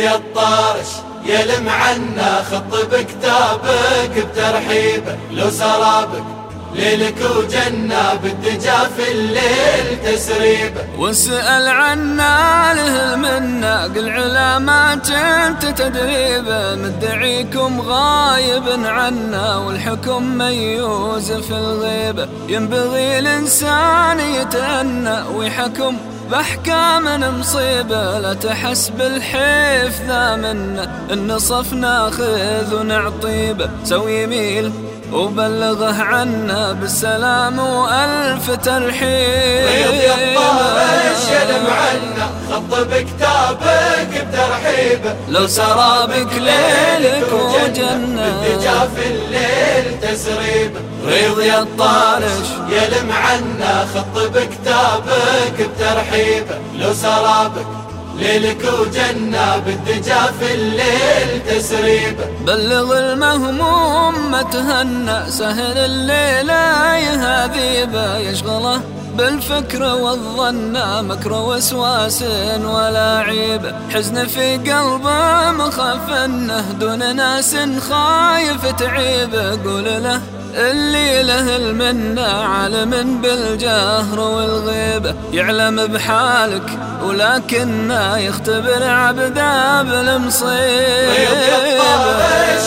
يا الطارش يلم عنا خط بكتابك بترحيبه لو سرابك ليلك وجنة بالدجا في الليل تسريبه واسأل عنا له المنة قل علامات أنت تدريبه مدعيكم غايب عنا والحكم ميوز في الغيبة ينبغي الإنسان يتأنى ويحكم بأحكام مصيبة لا تحس بالحيف ذا منا النصف ناخذ ونعطيبه سوي يميل وبلغه عنا بالسلام وألف ترحيب ريض الطارش يلم عنا خط بكتابك بترحيبه لو سرابك ليلك وجنة. بالدجا في الليل. تسريبه ريض يا الطارش يلم عنا خط بكتابك بترحيبه لو سرابك ليلك وجنة بالدجا في الليل تسريبه بلغ المهموم ما تهنى سهل الليلة يهذيبه يشغله بالفكر والظن مكر وسواس ولا عيب. حزن في قلبه مخاف انه دون ناس خايف تعيب. قول له اللي له المنة عالم بالجهر والغيبة يعلم بحالك ولكنه يختبر عبده بالمصيبة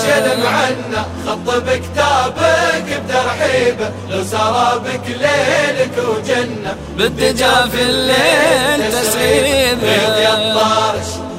يلم عنا خط بكتابك بترحيبه لو سرابك ليلك وجنة. بالدجا في الليل تسريبه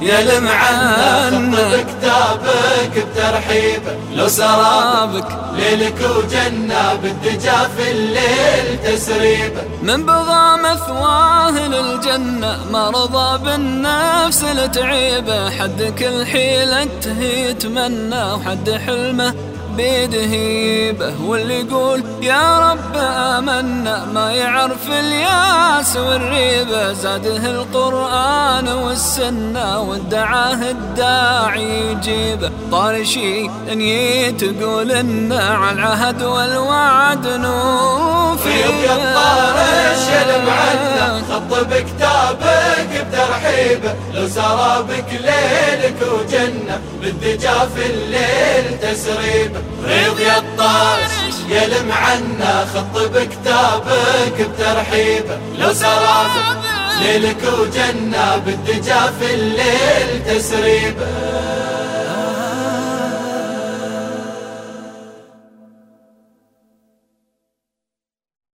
يا الطارش يلم عنا بكتابك بترحيبه لو سرابك ليلك وجنة بالدجا في الليل تسريبه من بغى مثواه للجنة ما رضى بالنفس لتعيبه حد كل حيلة يتمنى وحد حلمه بيده هيبه واللي يقول يا رب آمنا. ما يعرف الياس والريبة زاده القرآن والسنة وادعاه الداعي يجيبه طارشي إن تقول إنه على العهد والوعد نوفي. الطارش يلم عنا خط بكتابك بترحيبه لو سرابك ليلك وجنة بالدجا في الليل تسريبه ريض يا الطارش يلم عنا خط بكتابك بترحيبه لو سرابك ليلك وجنة بالدجا في الليل تسريبه